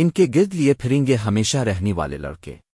ان کے گرد لیے پھریں گے ہمیشہ رہنے والے لڑکے۔